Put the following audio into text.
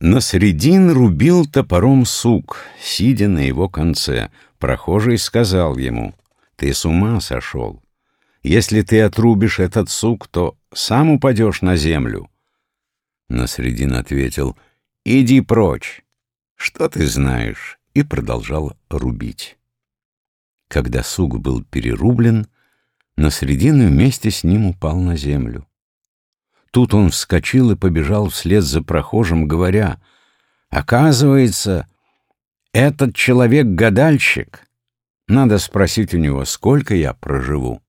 Насредин рубил топором сук, сидя на его конце. Прохожий сказал ему, «Ты с ума сошел. Если ты отрубишь этот сук, то сам упадешь на землю». Насредин ответил, «Иди прочь. Что ты знаешь?» и продолжал рубить. Когда сук был перерублен, Насредин вместе с ним упал на землю. Тут он вскочил и побежал вслед за прохожим, говоря, «Оказывается, этот человек — гадальщик. Надо спросить у него, сколько я проживу».